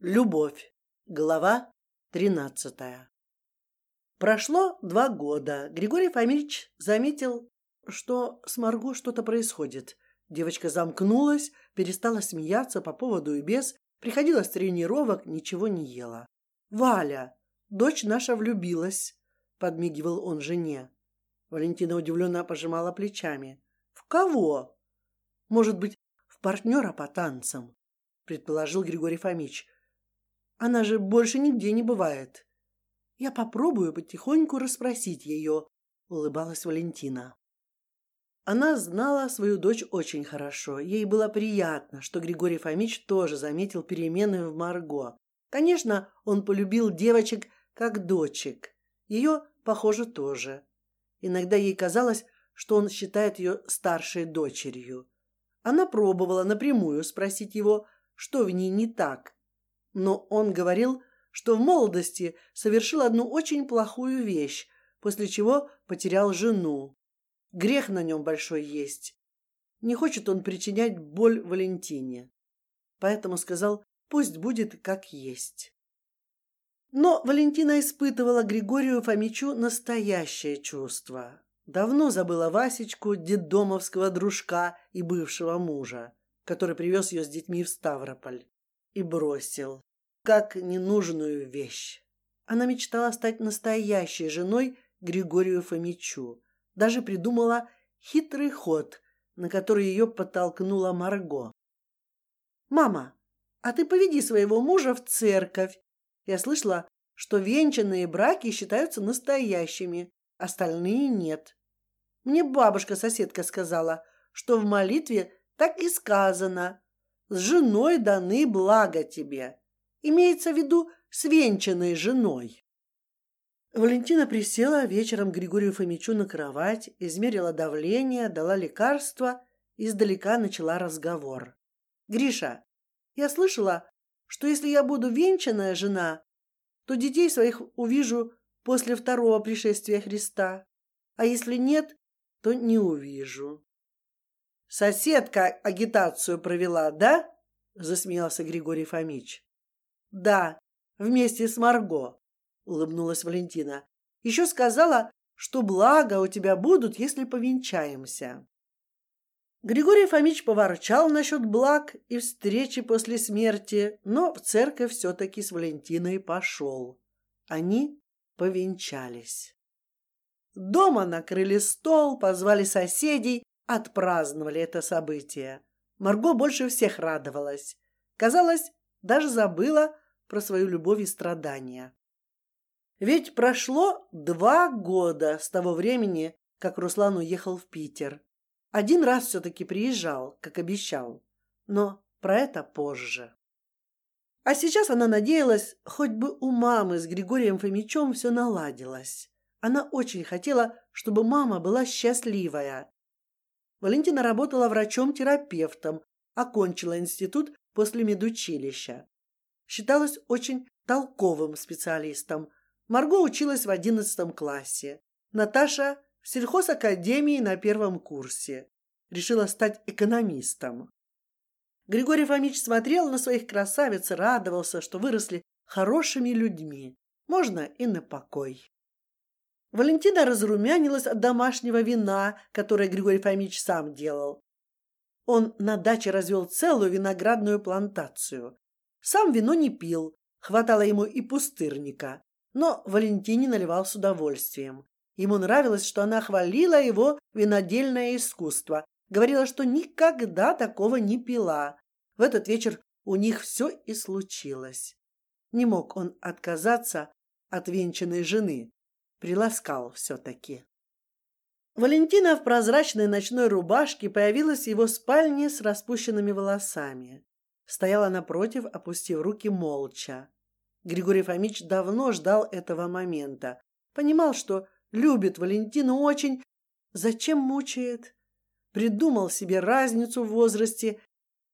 Любовь. Глава тринадцатая. Прошло два года. Григорий Фомич заметил, что с Марго что-то происходит. Девочка замкнулась, перестала смеяться по поводу и без, приходила с тренировок, ничего не ела. Валя, дочь наша влюбилась, подмигивал он жене. Валентина удивленно пожимала плечами. В кого? Может быть, в партнера по танцам? предположил Григорий Фомич. Она же больше нигде не бывает. Я попробую потихоньку расспросить ее. Улыбалась Валентина. Она знала свою дочь очень хорошо. Ей было приятно, что Григорий Фомич тоже заметил перемены в Марго. Конечно, он полюбил девочек как дочек. Ее, похоже, тоже. Иногда ей казалось, что он считает ее старшей дочерью. Она пробовала напрямую спросить его, что в ней не так, но он говорил, что в молодости совершил одну очень плохую вещь, после чего потерял жену. Грех на нем большой есть. Не хочет он причинять боль Валентине, поэтому сказал, пусть будет как есть. Но Валентина испытывала Григорию Фомичу настоящее чувство. Давно забыла Васечку, детдомовского дружка и бывшего мужа, который привез ее с детьми в Ставрополь и бросил как ненужную вещь. Она мечтала стать настоящей женой Григорию Фомичу. Даже придумала хитрый ход, на который ее подтолкнула Марго. Мама, а ты поведи своего мужа в церковь. Я слышала, что венчанные браки считаются настоящими, остальные нет. Мне бабушка-соседка сказала, что в молитве так и сказано: с женой даны блага тебе. Имеется в виду с венчанной женой. Валентина присела вечером Григорию Фомичу на кровать, измерила давление, дала лекарство, издалека начала разговор. Гриша, я слышала, что если я буду венчанная жена, то детей своих увижу после второго пришествия Христа, а если нет, то не увижу. Соседка агитацию провела, да? Засмеялся Григорий Фомич. Да, вместе с Марго, улыбнулась Валентина. Еще сказала, что блага у тебя будут, если повенчаемся. Григорий Фомич поворчал насчет благ и встречи после смерти, но в церковь все-таки с Валентиной пошел. Они повенчались. Дома накрыли стол, позвали соседей, отпраздновали это событие. Марго больше всех радовалась. Казалось, даже забыла про свою любовь и страдания. Ведь прошло два года с того времени, как Руслан уехал в Питер. Один раз все-таки приезжал, как обещал, но про это позже. А сейчас она надеялась, хоть бы у мамы с Григорием Фомичом все наладилось. Она очень хотела, чтобы мама была счастливая. Валентина работала врачом-терапевтом, окончила институт после медучилища. Считалась очень толковым специалистом. Марго училась в одиннадцатом классе. Наташа в сельхозакадемии на первом курсе. Решила стать экономистом. Григорий Фомич смотрел на своих красавиц радовался, что выросли хорошими людьми. Можно и на покой. Валентина разрумянилась от домашнего вина, которое Григорий Фомич сам делал. Он на даче развел целую виноградную плантацию. Сам вино не пил, хватало ему и пустырника, но Валентине наливал с удовольствием. Ему нравилось, что она хвалила его винодельное искусство, говорила, что никогда такого не пила. В этот вечер у них все и случилось. Не мог он отказаться от венчанной жены, приласкал все-таки. Валентина в прозрачной ночной рубашке появилась в его спальне с распущенными волосами. Стояла напротив, опустив руки молча. Григорий Фомич давно ждал этого момента, понимал, что любит Валентину очень. Зачем мучает? Придумал себе разницу в возрасте,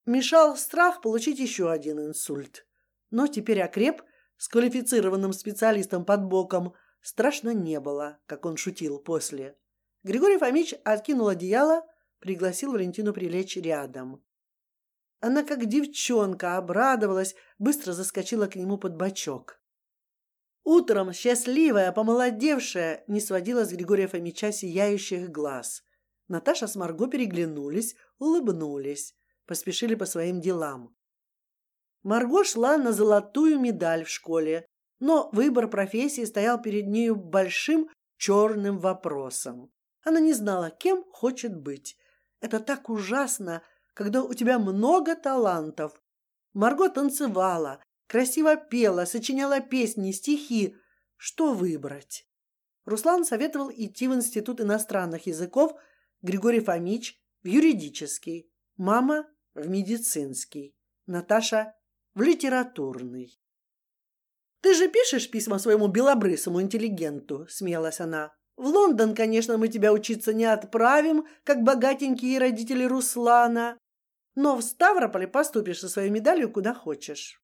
мешал страх получить еще один инсульт. Но теперь окреп с квалифицированным специалистом под боком. Страшно не было, как он шутил после. Григорий Фомич откинул одеяло, пригласил Валентину прилечь рядом. Она как девчонка обрадовалась, быстро заскочила к нему под бочок. Утром счастливая, помолодевшая, не сводила с Григория Фомича сияющих глаз. Наташа с Марго переглянулись, улыбнулись, поспешили по своим делам. Марго шла на золотую медаль в школе, но выбор профессии стоял перед нею большим черным вопросом. Она не знала, кем хочет быть. Это так ужасно, когда у тебя много талантов. Марго танцевала, красиво пела, сочиняла песни, стихи. Что выбрать? Руслан советовал идти в институт иностранных языков, Григорий Фомич в юридический, мама в медицинский, Наташа в литературный. Ты же пишешь письма своему белобрысому интеллигенту, смеялась она. В Лондон, конечно, мы тебя учиться не отправим, как богатенькие родители Руслана, но в Ставрополе поступишь со своей медалью куда хочешь.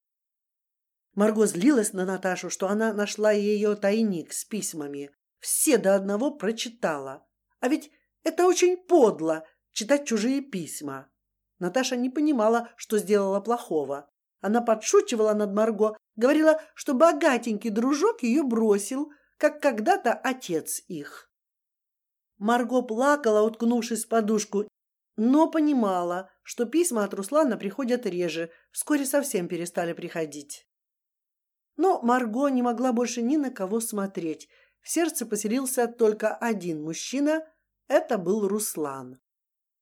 Марго злилась на Наташу, что она нашла ее тайник с письмами. Все до одного прочитала. А ведь это очень подло читать чужие письма. Наташа не понимала, что сделала плохого. Она подшучивала над Марго, говорила, что богатенький дружок ее бросил, как когда-то отец их. Марго плакала, уткнувшись в подушку, но понимала, что письма от Руслана приходят реже, вскоре совсем перестали приходить. Но Марго не могла больше ни на кого смотреть. В сердце поселился только один мужчина. Это был Руслан.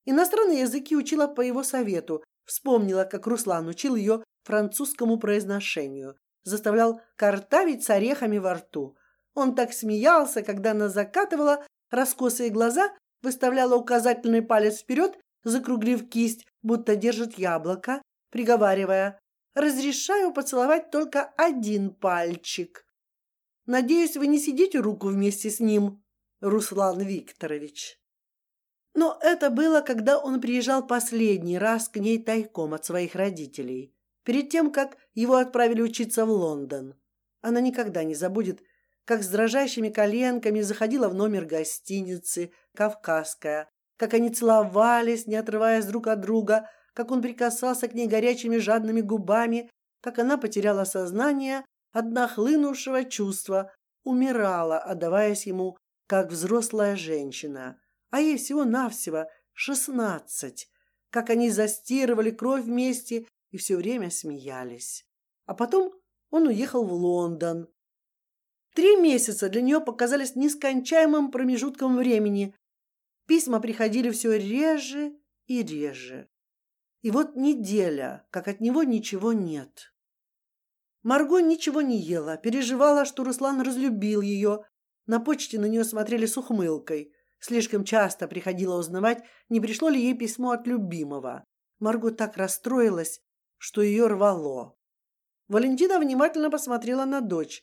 Иностранные языки учила по его совету. Вспомнила, как Руслан учил ее французскому произношению, заставлял картавить с орехами во рту. Он так смеялся, когда она закатывала раскосые глаза, выставляла указательный палец вперед, закруглив кисть, будто держит яблоко, приговаривая: разрешаю поцеловать только один пальчик. Надеюсь, вы не сидите руку вместе с ним, Руслан Викторович. Но это было, когда он приезжал последний раз к ней тайком от своих родителей, перед тем, как его отправили учиться в Лондон. Она никогда не забудет, как с дрожащими коленками заходила в номер гостиницы Кавказская, как они целовались, не отрываясь друг от друга, как он прикасался к ней горячими жадными губами, как она потеряла сознание от нахлынувшего чувства, умирала, отдаваясь ему как взрослая женщина, а ей всего навсего шестнадцать. Как они застирывали кровь вместе и все время смеялись. А потом он уехал в Лондон. Три месяца для нее показались нескончаемым промежутком времени. Письма приходили все реже и реже. И вот неделя, как от него ничего нет. Марго ничего не ела, переживала, что Руслан разлюбил ее. На почте на нее смотрели с ухмылкой. Слишком часто приходила узнавать, не пришло ли ей письмо от любимого. Марго так расстроилась, что ее рвало. Валентина внимательно посмотрела на дочь,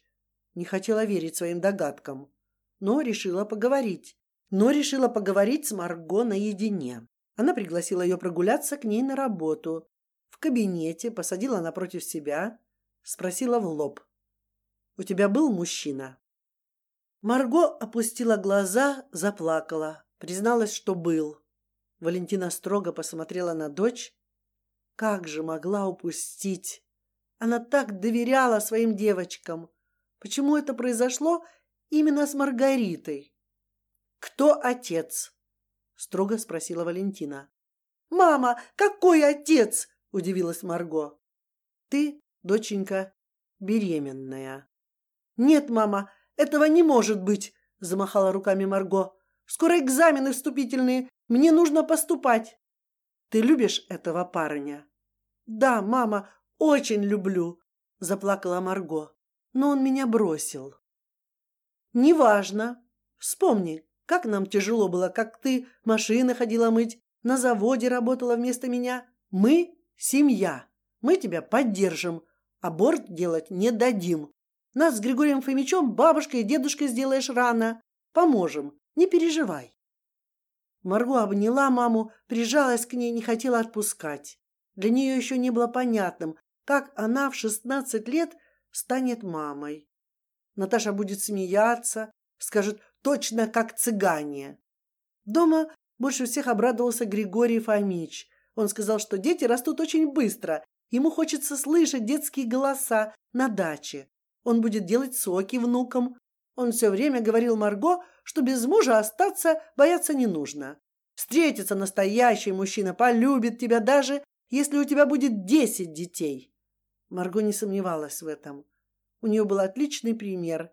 не хотела верить своим догадкам, но решила поговорить. Но решила поговорить с Марго наедине. Она пригласила ее прогуляться к ней на работу. В кабинете посадила напротив себя, спросила в лоб: "У тебя был мужчина?" Марго опустила глаза, заплакала, призналась, что был. Валентина строго посмотрела на дочь. Как же могла упустить? Она так доверяла своим девочкам. Почему это произошло именно с Маргаритой? Кто отец? строго спросила Валентина. Мама, какой отец? удивилась Марго. Ты, доченька, беременная. Нет, мама, этого не может быть, замахала руками Марго. Скоро экзамены вступительные, мне нужно поступать. Ты любишь этого парня? Да, мама, очень люблю, заплакала Марго. Но он меня бросил. Неважно. Вспомни, как нам тяжело было, как ты машины ходила мыть, на заводе работала вместо меня. Мы семья, мы тебя поддержим, аборт делать не дадим. Нас с Григорием Фомичом бабушкой и дедушкой сделаешь рано, поможем, не переживай. Марго обняла маму, прижалась к ней, не хотела отпускать. Для нее еще не было понятным, как она в шестнадцать лет станет мамой. Наташа будет смеяться, скажет точно как цыгане. Дома больше всех обрадовался Григорий Фомич. Он сказал, что дети растут очень быстро. Ему хочется слышать детские голоса на даче. Он будет делать соки внукам. Он все время говорил Марго, что без мужа остаться бояться не нужно. Встретится настоящий мужчина, полюбит тебя даже, если у тебя будет десять детей. Марго не сомневалась в этом. У нее был отличный пример.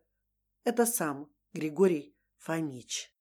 Это сам Григорий Фомич.